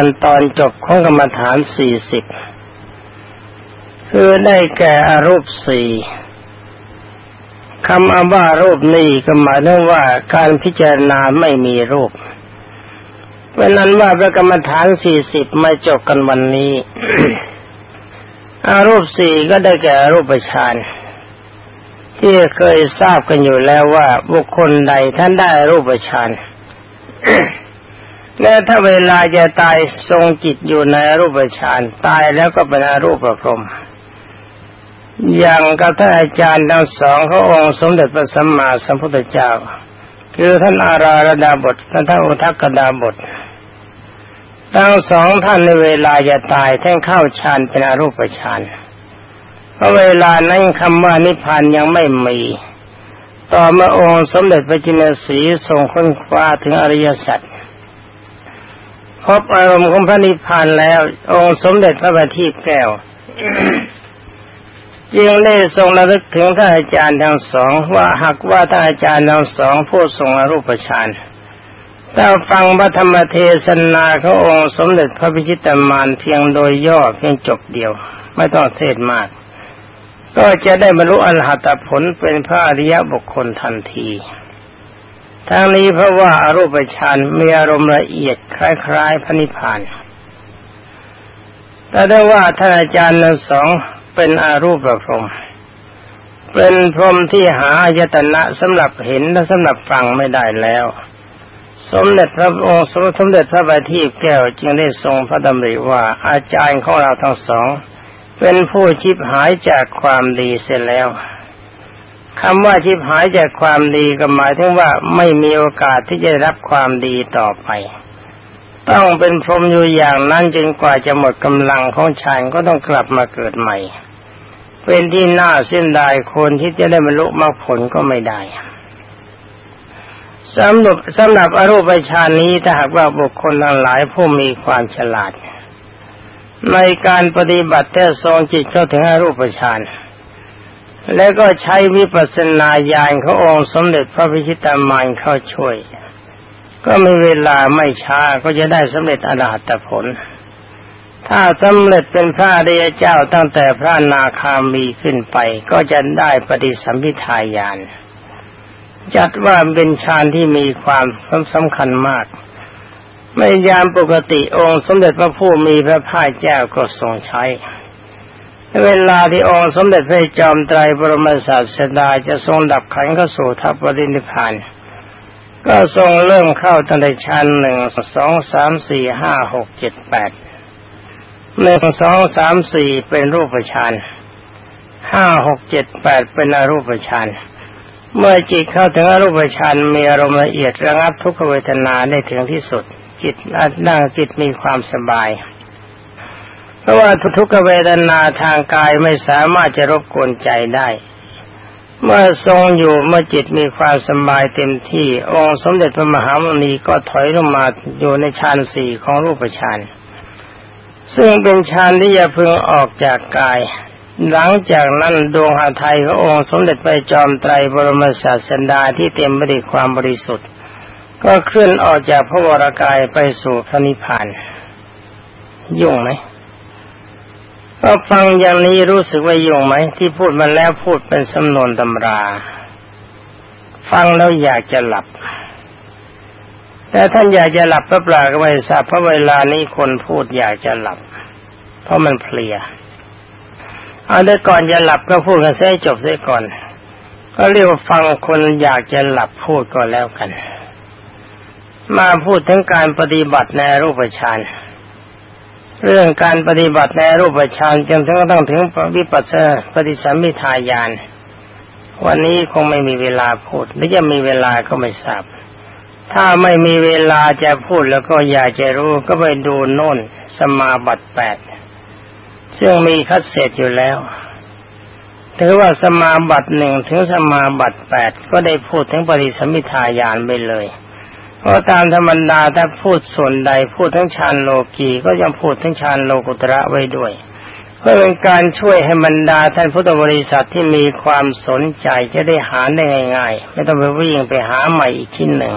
กันตอนจบของกรรมฐานสี่สิบคือได้แก่อรูปสี่คำอว่ารูปนี้ก็หมายถึงว่าการพิจารณาไม่มีรูปเพราะนั้นว่าพระกรรมฐานสี่สิบไม่จบกันวันนี้ อารูปสี่ก็ได้แก่อรูปฌานที่เคยทราบกันอยู่แล้วว่าบุคคลใดท่านได้รูปฌาน และถ้าเวลาจะตายทรงจิตอยู่ในรูปฌานตายแล้วก็เป็นอรูปพรหมอย่างกับท่านอาจารย์ทั้งสองเขาองค์สมเด็จพระสัมมาสัมพุทธเจ้า คือท่านอาราระดาบทและท่านอุทักกดาบททั้งสองท่านในเวลาจะตายท่านเข้าฌานเป็นอรูปฌานเพราะเวลานั้นคำว่านิพพานยังไม่มีต่อมาองค์สมเด็จพระจินสีทรงค้นคว้าถึงอริยสัจ พบอารมณ์ของพระนิพพานแล้ว องค์สมเด็จพระบัณฑิตแก้วจึงได้ทรงระลึกถึงท่านอาจารย์ทั้งสองว่าหากว่าท่านอาจารย์ทั้งสองผู้ทรงอรูปฌานถ้าฟังพระธรรมเทศนาขององค์สมเด็จพระพิชิตมานเพียงโดยย่อเพียงจบเดียว ไม่ต้องเทศมาก ก็จะได้บรรลุอรหัตผลเป็นพระอริยบุคคลทันที ทั้งนี้เพราะว่าอารูปฌานมีอารมณ์ละเอียดคล้ายๆพระนิพพาน แต่ได้ว่าท่านอาจารย์ทั้งสองเป็นอารูปพรมเป็นพรหมที่หาอายตนะสำหรับเห็นและสำหรับฟังไม่ได้แล้ว สมเด็จพระองค์สมเด็จพระบัณฑิตแก้วจึงได้ทรงพระดำริว่าอาจารย์ของเราทั้งสอง เป็นผู้ชิบหายจากความดีเสียแล้ว คำว่าชิบหายจากความดีก็หมายถึงว่าไม่มีโอกาสที่จะรับความดีต่อไป ต้องเป็นพรหมอยู่อย่างนั้นจนกว่าจะหมดกำลังของชายก็ต้องกลับมาเกิดใหม่ เป็นที่น่าเส้นดายคนที่จะได้บรรลุมรรคผลก็ไม่ได้สำหรับสำหรับอรูปฌานนี้ถ้าหากว่าบุคคลทั้งหลายผู้มีความฉลาด ในการปฏิบัติแต่ทรงจิตเข้าถึงอรูปฌาน แล้วก็ใช้วิปัสสนาญาณขององค์สมเด็จพระพิชิตามานเข้าช่วย ก็มีเวลาไม่ช้าก็จะได้สำเร็จอรหัตผล ถ้าสำเร็จเป็นพระอริยเจ้าตั้งแต่พระนาคามีขึ้นไป ก็จะได้ปฏิสัมพิทายานจัดว่าเป็นฌานที่มีความสำคัญมากไม่ยามปกติองค์สมเด็จพระผู้มีพระภาคเจ้าก็ทรงใช้ เวลาที่องค์สมเด็จพระจอมไตรบรมศาสดาจะทรงดับขันเข้าสู่ทัพปรินิพานก็ทรงเริ่มเข้าตั้งแต่ชั้นหนึ่งสองสามสี่ห้าหกเจ็ดแปดหนึ่งสองสามสี่เป็นรูปฌานห้าหกเจ็ดแปดเป็นอรูปฌานเมื่อจิตเข้าถึงอรูปฌานมีอารมณ์ละเอียดระงับทุกขเวทนาได้ถึงที่สุด จิตนั่งจิตมีความสบาย ราะว่าทุกขเวทนาทางกายไม่สามารถจะรบกวนใจได้ เมื่อทรงอยู่เมื่อจิตมีความสบายเต็มที่ องค์สมเด็จพระมหามุนีก็ถอยลงมาอยู่ในฌานสี่ของรูปฌานซึ่งเป็นฌานที่จะพึงออกจากกาย หลังจากนั้นดวงหาไทยขององค์สมเด็จพระจอมไตรบรมศาสดาที่เต็มไปด้วยความบริสุทธิ์ ก็เคลื่อนออกจากพระวรากายไปสู่พระนิพพานยุ่งไหม ก็ฟังอย่างนี้รู้สึกว่ายุ่งไหมที่พูดมาแล้วพูดเป็นสำนวนตำรา ฟังแล้วอยากจะหลับ แต่ท่านอยากจะหลับก็ปลาก็ไม่ทราบเพราะเวลานี้คนพูดอยากจะหลับ เพราะมันเพลียเอาได้ก่อนจะหลับก็พูดกันเสียจบเสียก่อน ก็เรียกว่าฟังคนอยากจะหลับพูดก็แล้วกัน มาพูดถึงการปฏิบัติในรูปฌาน เรื่องการปฏิบัติในรูปฌานจนถึงต้องถึงวิปัสสนาปฏิสัมมิทายาน วันนี้คงไม่มีเวลาพูดหรือจะมีเวลาก็ไม่ทราบ ถ้าไม่มีเวลาจะพูดแล้วก็อยากจะรู้ก็ไปดูโน่นสมาบัติแปดซึ่งมีคัดเสร็จอยู่แล้วถือว่าสมาบัติหนึ่งถึงสมาบัติแปดก็ได้พูดถึงปฏิสัมมิทายานไปเลย เพราะตามธรรมดาถ้าพูดส่วนใดพูดทั้งฌานโลกีก็ยังพูดทั้งฌานโลกุตระไว้ด้วย เพื่อเป็นการช่วยให้บรรดาท่านพุทธบริษัทที่มีความสนใจจะได้หาได้ง่ายๆไม่ต้องไปวิ่งไปหาใหม่อีกชิ้นหนึ่ง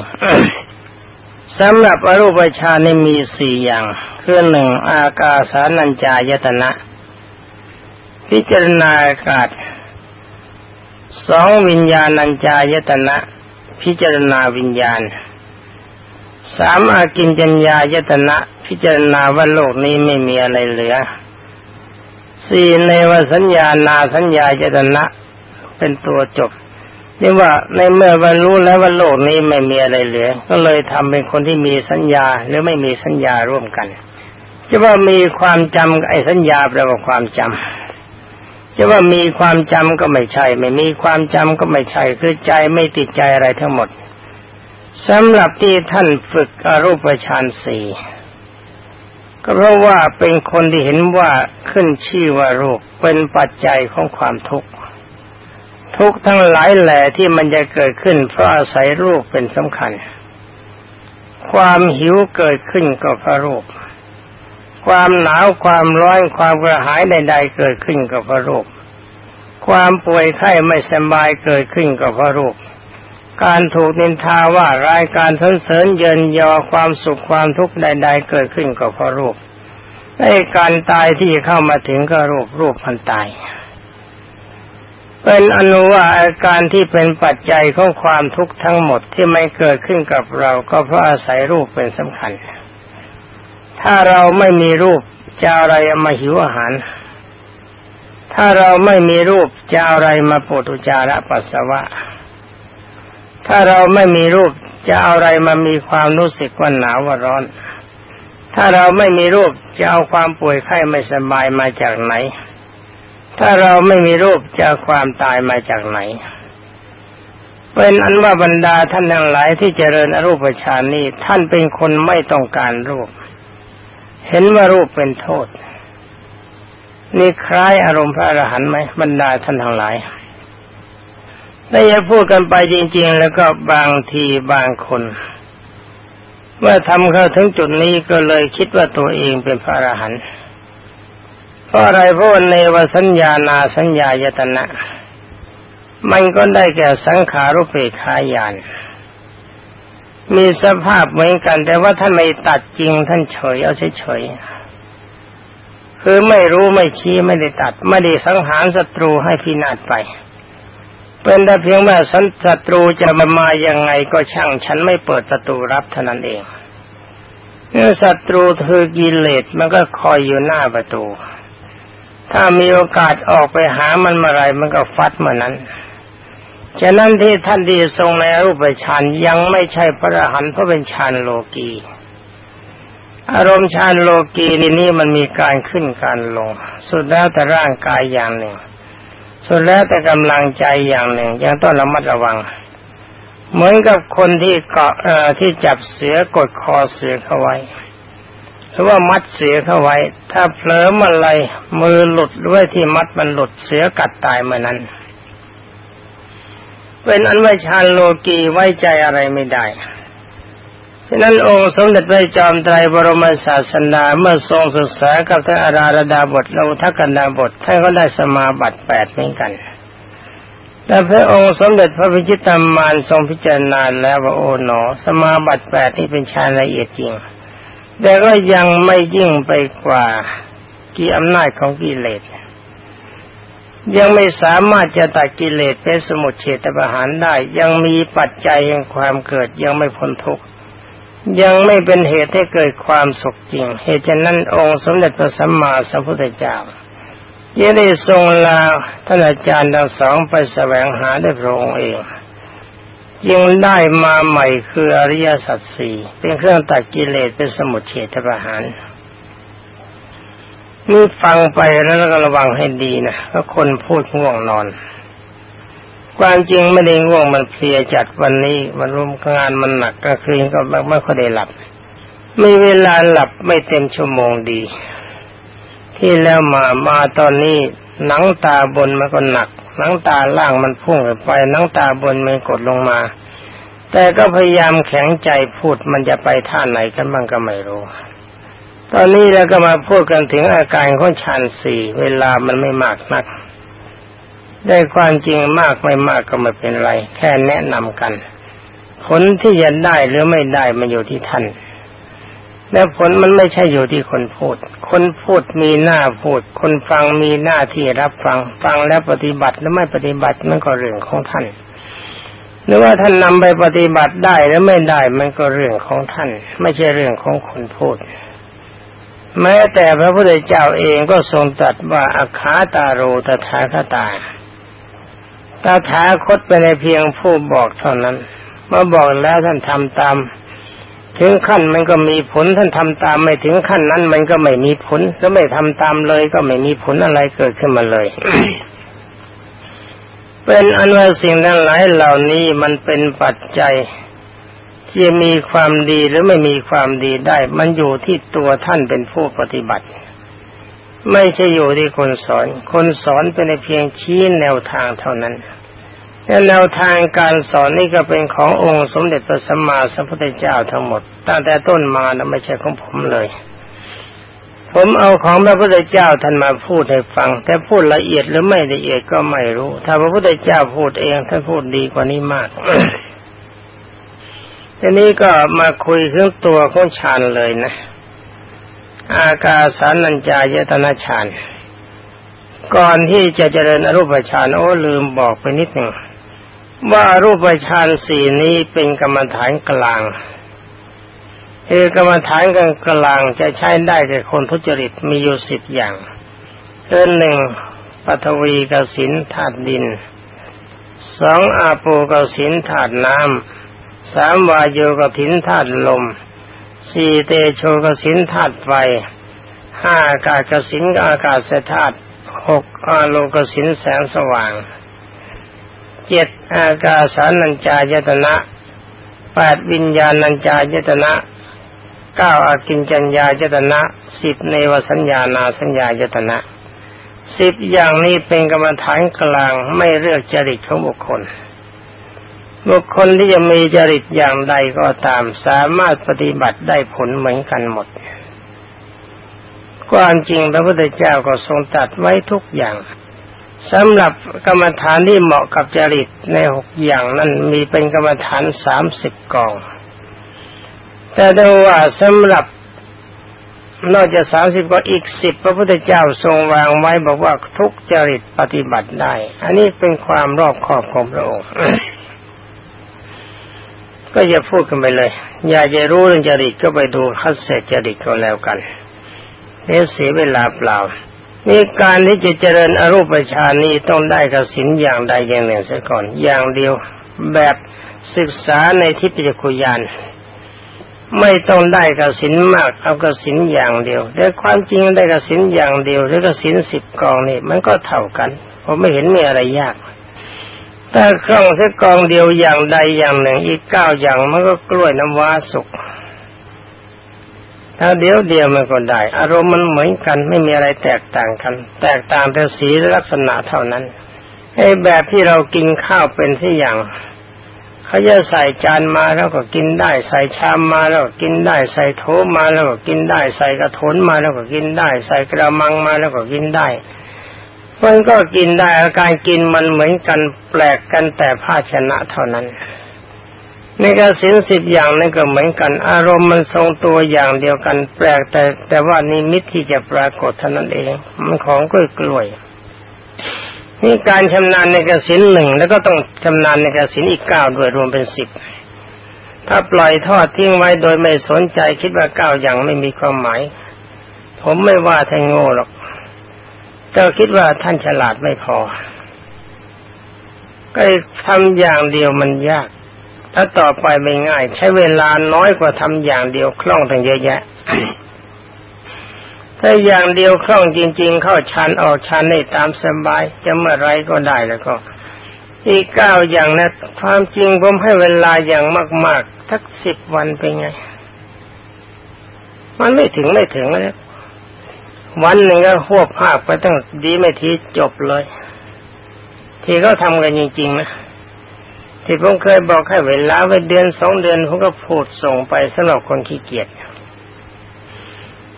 สำหรับอรูปฌานนี่มีสี่อย่างคือหนึ่งอากาสานัญจายตนะ พิจารณาอากาศสองวิญญาณัญจายตนะ พิจารณาวิญญาณ สามอากินจัญญายตนะ พิจารณาว่าโลกนี้ไม่มีอะไรเหลือสี่ในวสัญญานาสัญญายตนะ เป็นตัวจบเรียกว่าในเมื่อบรรลุแล้วว่าโลกนี้ไม่มีอะไรเหลือ ก็เลยทำเป็นคนที่มีสัญญาหรือไม่มีสัญญาร่วมกันจะว่ามีความจำไอ้สัญญาแปลว่าความจำจะว่ามีความจำก็ไม่ใช่ ไม่มีความจำก็ไม่ใช่ คือใจไม่ติดใจอะไรทั้งหมด สำหรับที่ท่านฝึกอรูปฌานสี่ก็เพราะว่าเป็นคนที่เห็นว่าขึ้นชื่อว่ารูปเป็นปัจจัยของความทุกข์ ทุกทั้งหลายแหล่ที่มันจะเกิดขึ้นเพราะอาศัยรูปเป็นสำคัญ ความหิวเกิดขึ้นก็เพราะรูป ความหนาวความร้อนความกระหายใด ๆ เกิดขึ้นก็เพราะรูป ความป่วยไข้ไม่สบายเกิดขึ้นก็เพราะรูป การถูกนินทาว่ารายการทนเสริญเยินยอความสุขความทุกข์ใด ๆ เกิดขึ้นก็เพราะรูปไอ้การตายที่เข้ามาถึงก็รูปรูปมันตาย เป็นอนุว่าอาการที่เป็นปัจจัยของความทุกข์ทั้งหมดที่ไม่เกิดขึ้นกับเราก็เพราะอาศัยรูปเป็นสำคัญ ถ้าเราไม่มีรูปจะอะไรมาหิวอาหาร ถ้าเราไม่มีรูปจะอะไรมาปวดอุจาระปัสสาวะ ถ้าเราไม่มีรูปจะเอาอะไรมามีความรู้สึกว่าหนาวว่าร้อน ถ้าเราไม่มีรูปจะเอาความป่วยไข้ไม่สบายมาจากไหน ถ้าเราไม่มีรูปจะความตายมาจากไหน เป็นอันว่าบรรดาท่านทั้งหลายที่เจริญอรูปฌานนี้ท่านเป็นคนไม่ต้องการรูป เห็นว่ารูปเป็นโทษ นี่คล้ายอารมณ์พระอรหันต์ไหมบรรดาท่านทั้งหลาย แต่อย่าพูดกันไปจริง ๆ แล้วก็บางทีบางคนเมื่อทำเข้าถึงจุดนี้ก็เลยคิดว่าตัวเองเป็นพระอรหันต์เพราะอะไรเพราะในวสัญญานาสัญญายตนะ มันก็ได้แก่สังขารุเปขายาน มีสภาพเหมือนกัน แต่ว่าท่านไม่ตัดจริงท่านเฉยเอาเฉยคือไม่รู้ไม่ชี้ไม่ได้ตัด ไม่ได้สังหารศัตรูให้พินาศไป เป็นแต่เพียงว่าศัตรูจะมามายังไงก็ช่าง ฉันไม่เปิดประตูรับเท่านั้นเองเมื่อศัตรูคือกิเลสมันก็คอยอยู่หน้าประตู ถ้ามีโอกาสออกไปหามันเมื่อไรมันก็ฟัดเมื่อนั้นฉะนั้นที่ท่านดีทรงในรูปฌานยังไม่ใช่พระอรหันต์เพราะเป็นฌานโลกีอารมณ์ฌานโลกีนี่นี่มันมีการขึ้นการลง สุดแล้วแต่ร่างกายอย่างหนึ่ง สุดแล้วแต่กำลังใจอย่างหนึ่งยังต้องระมัดระวัง เหมือนกับคนที่เกาะเอ่อที่จับเสือกดคอเสือเข้าไว้ หรือว่ามัดเสียเข้าไว้ ถ้าเผลอมาอะไรมือหลุดด้วยที่มัดมันหลุดเสียกัดตายเมื่อนั้น เป็นอันว่าชาโลกีไว้ใจอะไรไม่ได้ ฉะนั้นองค์สมเด็จพระจอมไตรบรมศาสนาเมื่อทรงศึกษากับท่านอาราธดาบทเราทักกันดาบทท่านก็ได้สมาบัติแปดเหมือนกันแต่พระองค์สมเด็จพระพิจิตรมานทรงพิจารณาแล้วว่าโอ๋หนอ สมาบัติแปดนี่เป็นฌานละเอียดจริง แต่ก็ยังไม่ยิ่งไปกว่ากี่อำนาจของกิเลสยังไม่สามารถจะตัดกิเลสเป็นสมุทเฉตประหารได้ ยังมีปัจจัยแห่งความเกิดยังไม่พ้นทุกข์ ยังไม่เป็นเหตุให้เกิดความสุขจริง เหตุฉะนั้นองค์สมเด็จพระสัมมาสัมพุทธเจ้ายังได้ทรงลาท่านอาจารย์ทั้งสองไปแสวงหาด้วยพระองค์เองยังได้มาใหม่คืออริยสัจสี่เป็นเครื่องตัดกิเลสเป็นสมุทเฉทประหารนี่ฟังไปแล้วก็ระวังให้ดีนะเพราะคนพูดง่วงนอน ความจริงไม่ได้ง่วงมันเพลียจัดวันนี้มันรุมงานมันหนักก็คืนก็ไม่ค่อยได้หลับ ไม่เวลาหลับไม่เต็มชั่วโมงดี ที่แล้วมามาตอนนี้หนังตาบนมันก็หนัก หนังตาล่างมันพุ่งไปหนังตาบนมันกดลงมา แต่ก็พยายามแข็งใจพูดมันจะไปท่าไหนกันบ้างก็ไม่รู้ ตอนนี้เราก็มาพูดกันถึงอาการของฌานสี่เวลามันไม่มากนัก ได้ความจริงมากไม่มากก็ไม่เป็นไร แค่แนะนำกัน ผลที่จะได้หรือไม่ได้มันอยู่ที่ท่าน และผลมันไม่ใช่อยู่ที่คนพูด คนพูดมีหน้าพูด คนฟังมีหน้าที่รับฟัง ฟังแล้วปฏิบัติแล้วไม่ปฏิบัติมันก็เรื่องของท่าน หรือว่าท่านนำไปปฏิบัติได้หรือไม่ได้มันก็เรื่องของท่าน ไม่ใช่เรื่องของคนพูดแม้แต่พระพุทธเจ้าเองก็ทรงตรัสว่าอาคาตาโรตถาคตา ตาถาคตเป็นในเพียงผู้บอกเท่านั้น เมื่อบอกแล้วท่านทำตาม ถึงขั้นมันก็มีผลท่านทำตามไม่ถึงขั้นนั้น มันก็ไม่มีผลถ้าไม่ทำตามเลย ก็ไม่มีผลอะไรเกิดขึ้นมาเลย เป็นอันว่าสิ่งทั้งหลายเหล่านี้มันเป็นปัจจัยที่มีความดีหรือไม่มีความดีได้ มันอยู่ที่ตัวท่านเป็นผู้ปฏิบัติ ไม่ใช่อยู่ที่คนสอน คนสอนเป็นเพียงชี้แนวทางเท่านั้นแนวทางการสอนนี่ก็เป็นขององค์สมเด็จพระสัมมาสัมพุทธเจ้าทั้งหมด ตั้งแต่ต้นมานะไม่ใช่ของผมเลย ผมเอาของพระพุทธเจ้าท่านมาพูดให้ฟัง แต่พูดละเอียดหรือไม่ละเอียดก็ไม่รู้ ถ้าพระพุทธเจ้าพูดเองท่านพูดดีกว่านี้มากทีนี้ก็มาคุยเรื่องตัวของฌานเลยนะ อากาสานัญจายตนะฌานก่อนที่จะเจริญอรูปฌานโอ้ลืมบอกไปนิดหนึ่งว่ารูปฌานสี่นี้เป็นกรรมฐานกลางคือกรรมฐานกันกลางจะใช้ได้แก่คนทุจริตมีอยู่สิบอย่างเออหนึ่งปัทวีกสินธาตุดินสองอาปูกสินธาตุน้ำสามวายโยกสินธาตุลม สี่เตโชกสินธาตุไฟห้าอากาศกสินอากาศเสธาตุหกอาโลกสินแสงสว่างเจ็ดอากาสานัญจายตนะแปดวิญญาณัญจายตนะเก้าอากินจัญญายตนะสิบในวสัญญานาสัญญายตนะสิบอย่างนี้เป็นกรรมฐานกลางไม่เลือกจริตของบุคคล บุคคลที่จะมีจริตอย่างใดก็ตาม สามารถปฏิบัติได้ผลเหมือนกันหมดความจริงพระพุทธเจ้าก็ทรงตัดไว้ทุกอย่างสำหรับกรรมฐานที่เหมาะกับจริตในหกอย่างนั้นมีเป็นกรรมฐานสามสิบกอง แต่ดูว่าสำหรับนอกจากสามสิบก็อีกสิบพระพุทธเจ้าทรงวางไว้บอกว่าทุกจริตปฏิบัติได้ อันนี้เป็นความรอบคอบของพระองค์ ก็อย่าพูดกันไปเลย อยากจะรู้เรื่องจริตก็ไปดูคัสเซจริตก็แล้วกันเนี้เสียเวลาเปล่านี่การที่จะเจริญอรูปฌานนี้ต้องได้กสินอย่างใดอย่างหนึ่งเสียก่อน อย่างเดียวแบบศึกษาในทิพยคุยานไม่ต้องได้กสินมากเอากสินอย่างเดียวแต่ความจริงได้กสินอย่างเดียวหรือกสินสิบกองนี่มันก็เท่ากันผมไม่เห็นมีอะไรยาก แต่เครื่องแค่กองเดียวอย่างใดอย่างหนึ่งอีกเก้าอย่างมันก็กล้วยน้ำว้าสุกถ้าเดียวเดียวมันก็ได้ อารมณ์มันเหมือนกันไม่มีอะไรแตกต่างกัน แตกต่างแต่สีลักษณะเท่านั้นไอ้แบบที่เรากินข้าวเป็นที่อย่างเขาจะใส่จานมาแล้วก็กินได้ ใส่ชามมาแล้วก็กินได้ ใส่โถมาแล้วก็กินได้ ใส่กระถนมาแล้วก็กินได้ ใส่กระมังมาแล้วก็กินได้ มันก็กินได้อาการกินมันเหมือนกันแปลกกันแต่ภาชนะเท่านั้นในการสินสิบอย่างนั้นก็เหมือนกัน อารมณ์มันทรงตัวอย่างเดียวกัน แปลกแต่แต่ว่านิมิตที่จะปรากฏเท่านั้นเอง มันของกล้วยกล้วยนี่การชำนาญในกสินหนึ่งแล้วก็ต้องชำนาญในกสินอีกเก้าด้วยรวมเป็นสิบถ้าปล่อยทอดทิ้งไว้โดยไม่สนใจคิดว่าเก้าอย่างไม่มีความหมาย ผมไม่ว่าท่านโง่หรอก แต่คิดว่าท่านฉลาดไม่พอ ก็ทำอย่างเดียวมันยาก ถ้าต่อไปไม่ง่าย ใช้เวลาน้อยกว่าทำอย่างเดียวคล่องทั้งเยอะแยะ ถ้าอย่างเดียวคล่องจริง ๆ เข้าชันออกชันได้ตามสบาย จะเมื่อไรก็ได้แล้วก็อีกเก้าอย่างนะความจริงผมให้เวลาอย่างมาก ๆ ทักสิบวันเป็นไง มันไม่ถึงไม่ถึงเลย วันหนึ่งก็หวบภาพไปตั้งดีไม่ทีจบเลย ที่เขาทำกันจริงๆนะที่ผมเคยบอกให้เวลาไว้เดือนสองเดือนผมก็พูดส่งไปสำหรับคนขี้เกียจ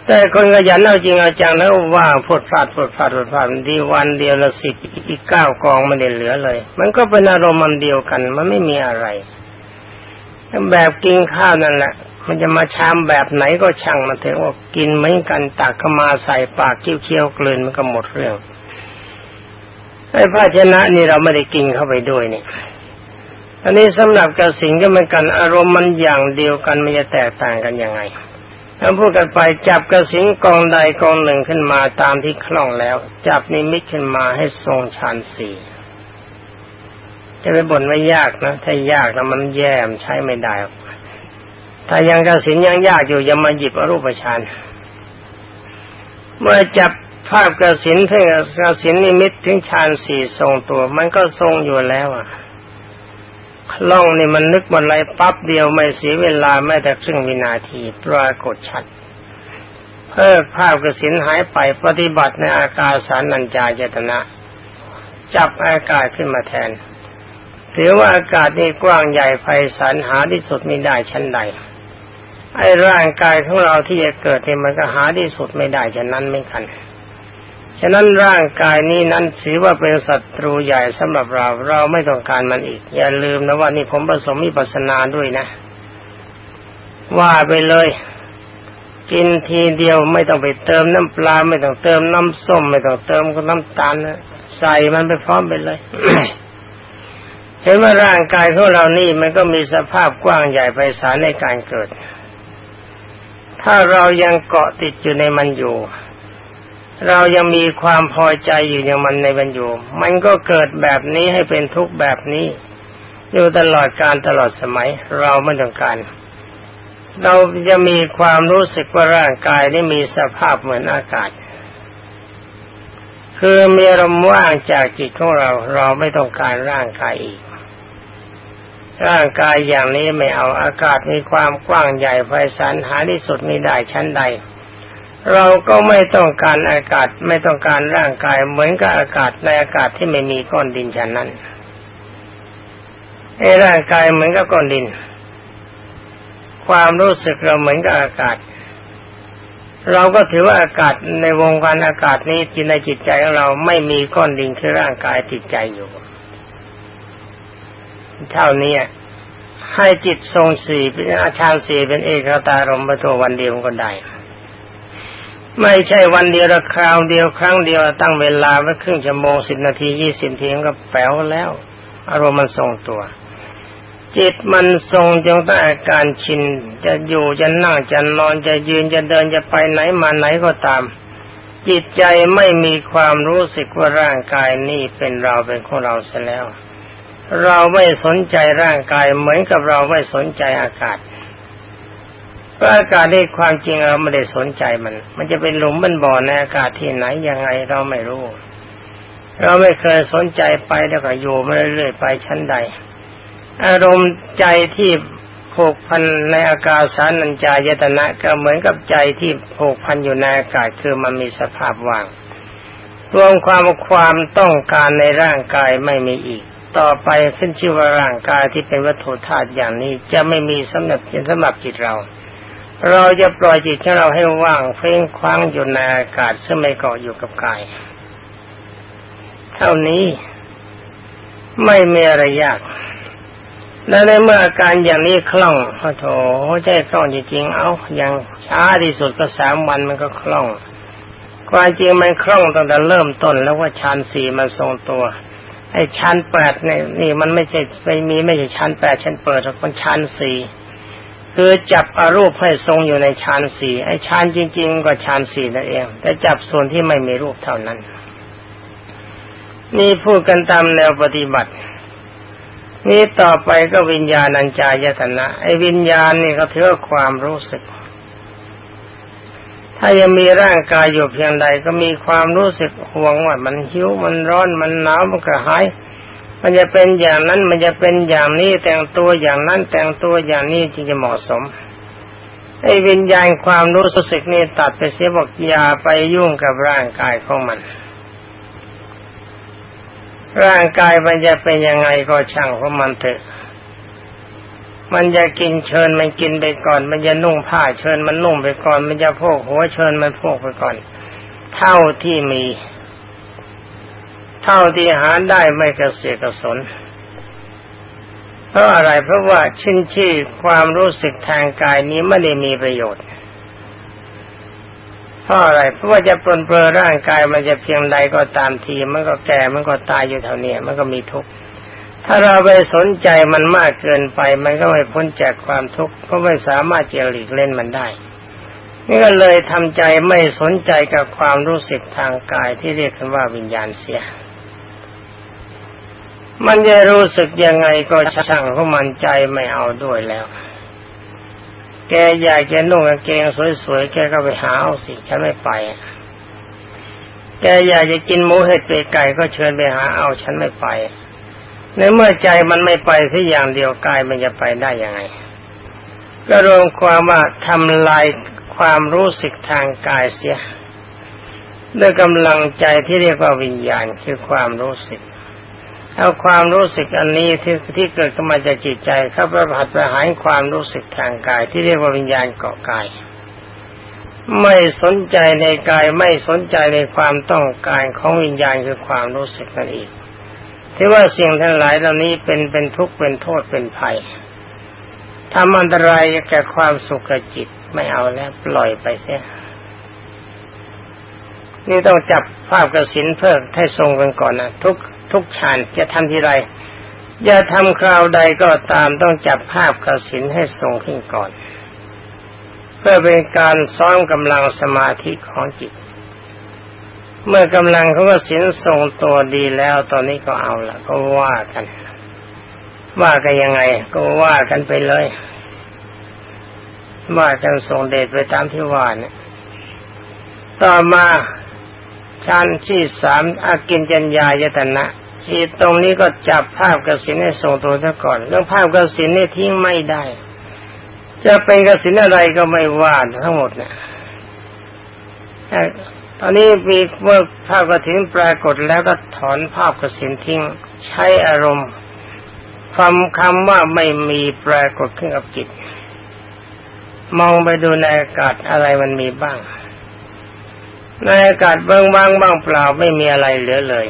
แต่คนขยันเอาจริงเอาจังแล้วว่างพูดพลาดพูดพลาดพูดพลาดดีวันเดียวละสิบอีกเก้ากองไม่ได้เหลือเลย มันก็เป็นอารมณ์มันเดียวกัน มันไม่มีอะไรแบบกินข้าวนั่นแหละ มันจะมาชามแบบไหนก็ช่างมันเถอะว่ากินเหมือนกันตักเข้ามาใส่ปากเคี้ยวๆกลืนมันก็หมดเรื่องไอ้ภาชนะนี่เราไม่ได้กินเข้าไปด้วยนี่อันนี้สำหรับกระสิงก็เหมือนกันอารมณ์มันอย่างเดียวกันมันจะแตกต่างกันยังไงถ้าพูดกันไปจับกระสิงกองใดกองหนึ่งขึ้นมาตามที่คล่องแล้ว จับนิมิตขึ้นมาให้ทรงฌานสี่จะไปบ่นไม่ยากนะ ถ้ายากแล้วมันแย่มใช้ไม่ได้ ถ้ายังกระสินยังยากอยู่ยังมาหยิบอรูปฌานเมื่อจับภาพกระสินเพ่งกระสินนิมิตถึงฌานสี่ทรงตัว มันก็ทรงอยู่แล้วอะคล่องนี่มันนึกมันไรปั๊บเดียวไม่เสียเวลาแม้แต่ครึ่งวินาทีปรากฏชัด เพิ่ภาพกระสินหายไปปฏิบัติในอากาศสารนัญจายตนะ จับอากาศขึ้นมาแทนถือว่าอากาศนี่กว้างใหญ่ไพศาลหาที่สุดไม่ได้ชั้นใด ไอ้ร่างกายของเราที่จะเกิดเนี่ยมันก็หาที่สุดไม่ได้ฉะนั้นไม่กันฉะนั้นร่างกายนี้นั้นถือว่าเป็นศัตรูใหญ่สำหรับเรา เราไม่ต้องการมันอีก อย่าลืมนะว่านี่ผมผสมมิปัสนาด้วยนะ ว่าไปเลย กินทีเดียวไม่ต้องไปเติมน้ำปลา ไม่ต้องเติมน้ำส้ม ไม่ต้องเติมน้ำตาลนะใส่มันไปพร้อมไปเลยเห็นว่าร่างกายของเรานี่มันก็มีสภาพกว้างใหญ่ไพศาลในการเกิด ถ้าเรายังเกาะติดอยู่ในมันอยู่ เรายังมีความพอใจอยู่อย่างมันในมันอยู่ มันก็เกิดแบบนี้ให้เป็นทุกข์แบบนี้ อยู่ตลอดการตลอดสมัย เราไม่ต้องการ เราจะมีความรู้สึกว่าร่างกายนี่มีสภาพเหมือนอากาศ คือมีลมว่างจากจิตของเรา เราไม่ต้องการร่างกายอีก ร่างกายอย่างนี้ไม่เอาอากาศมีความกว้างใหญ่ไพศาลหาที่สุดไม่ได้ชั้นใด เราก็ไม่ต้องการอากาศไม่ต้องการร่างกายเหมือนกับอากาศในอากาศที่ไม่มีก้อนดินฉันนั้นไอ้ร่างกายเหมือนกับก้อนดิน ความรู้สึกเราเหมือนกับอากาศ เราก็ถือว่าอากาศในวงการอากาศนี้จิตในจิตใจของเราไม่มีก้อนดินคือร่างกายติดใจอยู่ เท่านี้ให้จิตทรงสี่เป็นอาชาสี่เป็นเอกตารมประวันเดียวก็ได้ ไม่ใช่วันเดียวละคราวเดียวครั้งเดียวตั้งเวลาไว้ครึ่งชั่วโมงสิบนาทียี่สิบนาทีก็แป๋วแล้ว อารมณ์มันทรงตัว จิตมันทรงจงตั้งอาการชิน จะอยู่จะนั่งจะนอนจะยืนจะเดินจะไปไหนมาไหนก็ตาม จิตใจไม่มีความรู้สึกว่าร่างกายนี่เป็นเราเป็นของเราเสียแล้ว เราไม่สนใจร่างกายเหมือนกับเราไม่สนใจอากาศเพราะอากาศในความจริงเราไม่ได้สนใจมัน มันจะเป็นหลุมเป็นบ่อในอากาศที่ไหนยังไงเราไม่รู้ เราไม่เคยสนใจไปแล้วก็อยู่มาเรื่อยๆไปชั้นใด อารมณ์ใจที่ผูกพันในอากาศสานัญจายตนะก็เหมือนกับใจที่ผูกพันอยู่ในอากาศคือมันมีสภาพว่าง รวมความความต้องการในร่างกายไม่มีอีก ต่อไปขึ้นชื่อว่าร่างกายที่เป็นวัตถุธาตุอย่างนี้จะไม่มีสำหรับสำหรับจิตเรา เราจะปล่อยจิตของเราให้ว่างเฟ้งคว้างอยู่ในอากาศซึ่งไม่เกาะอยู่กับกาย เท่านี้ไม่มีอะไรยาก และในเมื่ออาการอย่างนี้คล่องโอ้โถใจคล่องจริงๆ เอาอย่างช้าที่สุดก็สามวันมันก็คล่อง ความจริงมันคล่องตั้งแต่เริ่มต้นแล้วว่าฌานสี่มันทรงตัว ไอ้ชั้นแปดเนี่ยนี่มันไม่ใช่ไม่มีไม่ใช่ชั้นแปดชั้นเปิดมันชั้นสี่คือจับอรูปให้ทรงอยู่ในชั้นสี่ไอ้ชั้นจริง ๆ ก็ชั้นสี่นั่นเอง แต่จับส่วนที่ไม่มีรูปเท่านั้น นี่พูดกันตามแนวปฏิบัติ นี่ต่อไปก็วิญญาณัญจายตนะไอ้วิญญาณนี่ก็ถือความรู้สึก ถ้ายังมีร่างกายอยู่เพียงใดก็มีความรู้สึกห่วงว่ามันหิวมันร้อนมันหนาวมันกระหายมันจะเป็นอย่างนั้นมันจะเป็นอย่างนี้แต่งตัวอย่างนั้นแต่งตัวอย่างนี้จึงจะเหมาะสมไอ้วิญญาณความรู้สึกนี่ตัดไปเสียบอกอย่าไปยุ่งกับร่างกายของมัน ร่างกายมันจะเป็นยังไงก็ช่างของมันเถอะ มันจะกินเชิญมันกินไปก่อน มันจะนุ่งผ้าเชิญมันนุ่งไปก่อน มันจะพกหัวเชิญมันพกไปก่อน เท่าที่มี เท่าที่หาได้ไม่กระเสียกระสนเพราะอะไรเพราะว่าชินชี่ความรู้สึกทางกายนี้ไม่ได้มีประโยชน์เพราะอะไรเพราะว่าจะปลนเปลือร่างกายมันจะเพียงใดก็ตามที มันก็แก่มันก็ตายอยู่เท่านี้มันก็มีทุกข์ ถ้าเราไปสนใจมันมากเกินไป มันก็ไม่พ้นจากความทุกข์ก็ไม่สามารถจะหลีกเล่นมันได้นี่ก็เลยทำใจไม่สนใจกับความรู้สึกทางกายที่เรียกกันว่าวิญญาณเสีย มันจะรู้สึกยังไงก็ช่างเพราะมันใจไม่เอาด้วยแล้ว แกอยากจะนุ่งกางเกงสวยๆ แกก็ไปหาเอาสิฉันไม่ไป แกอยากจะกินหมูเห็ดเป็ดไก่ก็เชิญไปหาเอาฉันไม่ไป ในเมื่อใจมันไม่ไปแค่อย่างเดียวกายมันจะไปได้ยังไง ก็รวมความว่าทำลายความรู้สึกทางกายเสีย ด้วยกำลังใจที่เรียกว่าวิญญาณคือความรู้สึกเอาความรู้สึกอันนี้ที่ที่เกิดขึ้นมาจากจิตใจเข้าประผัดประหารความรู้สึกทางกาย ที่เรียกว่าวิญญาณเกาะกาย ไม่สนใจในกายไม่สนใจในความต้องการของวิญญาณคือความรู้สึกนั่นเอง ที่ว่าสิ่งทั้งหลายเหล่านี้เป็นเป็นทุกข์เป็นโทษเป็นภัยทำอันตรายแก่ความสุขจิตไม่เอาแล้วปล่อยไปเสียนี่ต้องจับภาพกระสินเพิ่มให้ทรงกันก่อนนะทุกทุกฌานจะทำทีไรอย่าทำคราวใดก็ตามต้องจับภาพกระสินให้ทรงขึ้นก่อน เพื่อเป็นการซ้อมกำลังสมาธิของจิต เมื่อกำลังเขาก็สินทรงตัวดีแล้ว ตอนนี้ก็เอาละก็ว่ากัน ว่ากันยังไง ก็ว่ากันไปเลย ว่ากันทรงเดชไปตามที่ว่าเนี่ยต่อมาชั้นที่สามอากินจัญญายตนะที่ตรงนี้ก็จับภาพกสินให้ทรงตัวซะก่อน เรื่องภาพกสินนี่ทิ้งไม่ได้ จะเป็นกสินอะไรก็ไม่ว่าทั้งหมดเนี่ย อันนี้มีเมื่อภาพกระถินปรากฏแล้วก็ถอนภาพกระสินทิ้ง ใช้อารมณ์ความคำว่าไม่มีปรากฏขึ้นกับจิต มองไปดูในอากาศอะไรมันมีบ้าง ในอากาศเบื้องบ้างบ้างเปล่าไม่มีอะไรเหลือเลย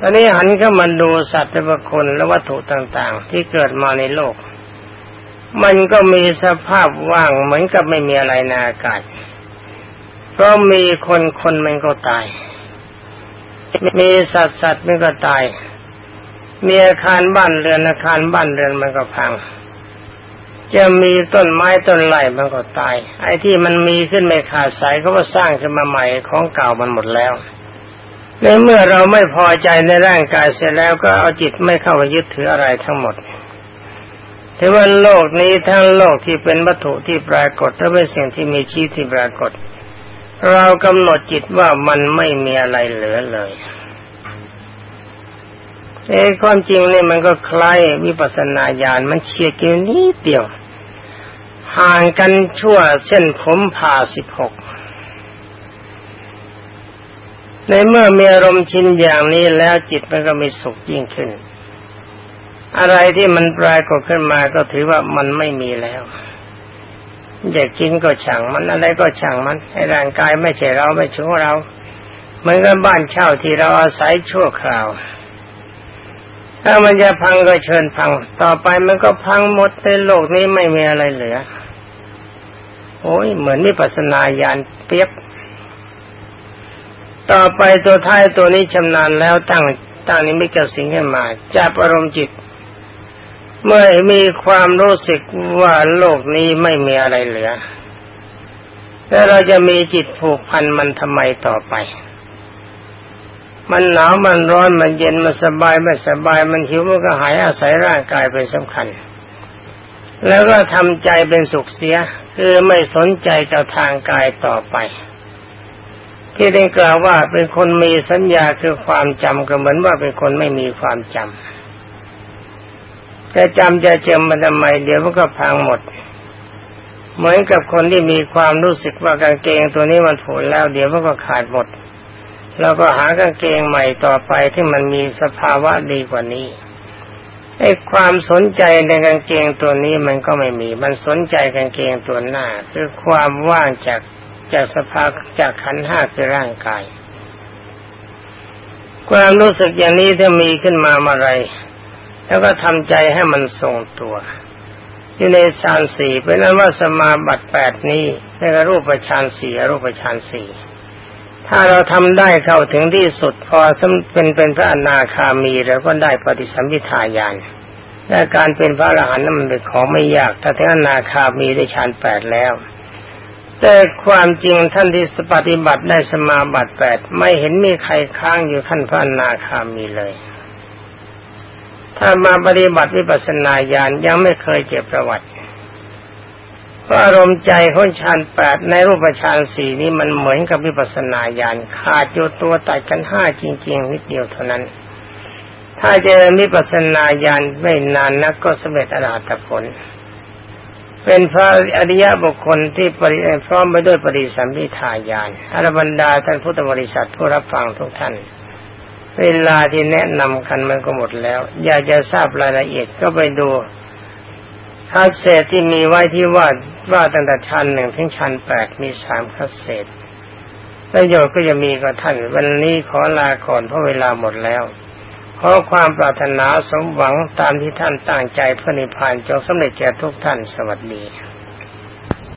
ตอนนี้หันเข้ามาดูสัตว์และคนและวัตถุต่างๆ ที่เกิดมาในโลก มันก็มีสภาพว่างเหมือนกับไม่มีอะไรในอากาศ เพราะมีคนคนมันก็ตาย มีสัตว์สัตว์มันก็ตาย มีอาคารบ้านเรือนอาคารบ้านเรือนมันก็พัง จะมีต้นไม้ต้นไม้มันก็ตาย ไอ้ที่มันมีขึ้นไม่ขาดสายเขาก็สร้างขึ้นมาใหม่ของเก่ามันหมดแล้วในเมื่อเราไม่พอใจในร่างกายเสร็จแล้วก็เอาจิตไม่เข้าไปยึดถืออะไรทั้งหมดถือว่าโลกนี้ทั้งโลกที่เป็นวัตถุที่ปรากฏและเป็นสิ่งที่มีชีวิตที่ปรากฏ เรากำหนดจิตว่ามันไม่มีอะไรเหลือเลย เอ้ความจริงเนี่ยมันก็คล้ายวิปัสสนาญาณมันเชียร์กันนิดเดียว ห่างกันชั่วเส้นผมผ่าสิบหกในเมื่อมีอารมณ์ชินอย่างนี้แล้วจิตมันก็มีสุขยิ่งขึ้น อะไรที่มันปรากฏขึ้นมาก็ถือว่ามันไม่มีแล้ว อยากกินก็ช่างมันอะไรก็ช่างมันให้ร่างกายไม่ใช่เราไม่ใช่ของเราเหมือนกับบ้านเช่าที่เราอาศัยชั่วคราว ถ้ามันจะพังก็เชิญพัง ต่อไปมันก็พังหมดในโลกนี้ไม่มีอะไรเหลือ โอ้ยเหมือนมีปัสนาญาณเปียบ ต่อไปตัวท้ายตัวนี้ชำนาญแล้วตั้งตั้งนี้ไม่เกระสิงขึ้นมาจับอารมณ์จิต เมื่อมีความรู้สึกว่าโลกนี้ไม่มีอะไรเหลือ แล้วเราจะมีจิตผูกพันมันทำไมต่อไป มันหนาวมันร้อนมันเย็นมันสบายไม่สบายมันหิวมันก็หายอาศัยร่างกายเป็นสำคัญ แล้วก็ทำใจเป็นสุขเสีย คือไม่สนใจกับทางกายต่อไป ที่ได้กล่าวว่าเป็นคนมีสัญญาคือความจำก็เหมือนว่าเป็นคนไม่มีความจำ จะจำจะเจมมันทำไมเดี๋ยวมันก็พังหมด เหมือนกับคนที่มีความรู้สึกว่ากางเกงตัวนี้มันผุแล้ว เดี๋ยวมันก็ขาดหมดเราก็หากางเกงใหม่ต่อไปที่มันมีสภาวะดีกว่านี้ไอ้ความสนใจในกางเกงตัวนี้มันก็ไม่มี มันสนใจกางเกงตัวหน้า คือความว่างจากจากสภาจากขันห้าคือร่างกาย ความรู้สึกอย่างนี้ถ้ามีขึ้นมาเมื่อไร แล้วก็ทำใจให้มันทรงตัวอยู่ในฌานสี่เป็นนั้นว่าสมาบัติแปดนี้ในรูปฌานสี่รูปฌานสี่ถ้าเราทำได้เข้าถึงที่สุดพอเป็นเป็นพระอนาคามีเราก็ได้ปฏิสัมพิทาญาณและการเป็นพระอรหันต์นั้นมันเป็นของไม่ยากถ้าถึงอนาคามีได้ฌานแปดแล้ว แต่ความจริงท่านที่ปฏิบัติได้สมาบัติแปดไม่เห็นมีใครค้างอยู่ท่านพระอนาคามีเลย ถ้ามาปฏิบัติวิปัสสนาญาณยังไม่เคยเจ็บประวัติอารมณ์ใจของฌานแปดในรูปฌานสี่นี้มันเหมือนกับวิปัสสนาญาณขาดอยู่ตัวตัดกันห้าจริงๆนิดเดียวเท่านั้น ถ้าเจอวิปัสสนาญาณไม่นานนักก็สำเร็จอรหัตผล เป็นพระอริยบุคคลที่ปริพร้อมไปด้วยปริสัมพิทายานอรบรรดาท่านพุทธบริษัทผู้รับฟังทุกท่าน เวลาที่แนะนำกันมันก็หมดแล้ว อยากจะทราบรายละเอียดก็ไปดูคัสเศษที่มีไว้ที่ว่าว่าตั้งแต่ชั้นหนึ่งถึงชั้นแปดมีสามคัสเศษประโยชน์ก็จะมีกับท่าน วันนี้ขอลาก่อนเพราะเวลาหมดแล้วขอความปรารถนาสมหวังตามที่ท่านตั้งใจเพื่อนิพพานจงสำเร็จแก่ทุกท่านสวัสดี